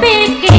pick